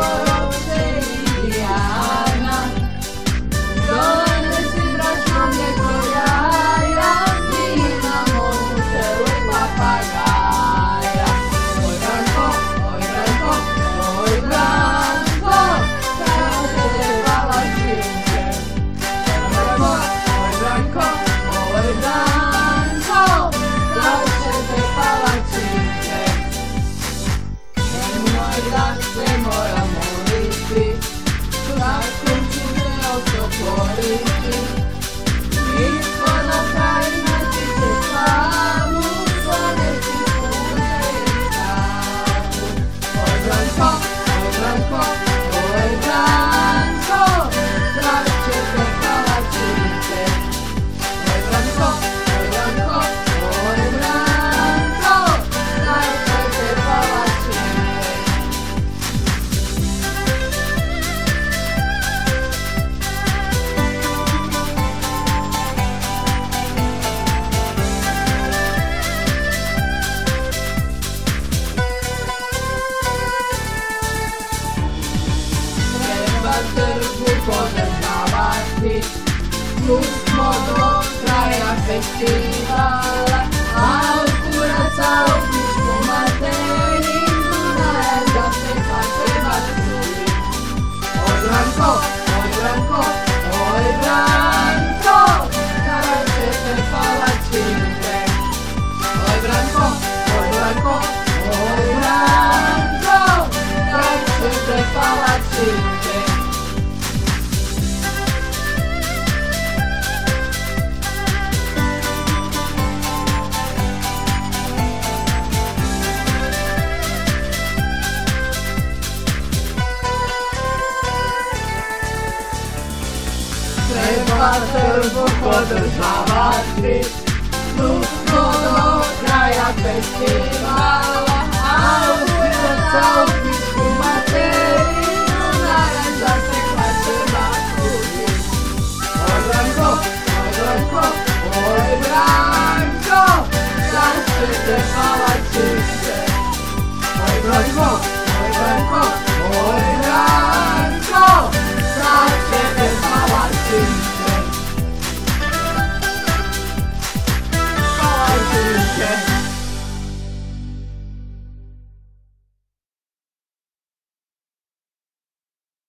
Oh. Lux modul prea afectiva Hacerbu podróż na Madryt Znów nową kraja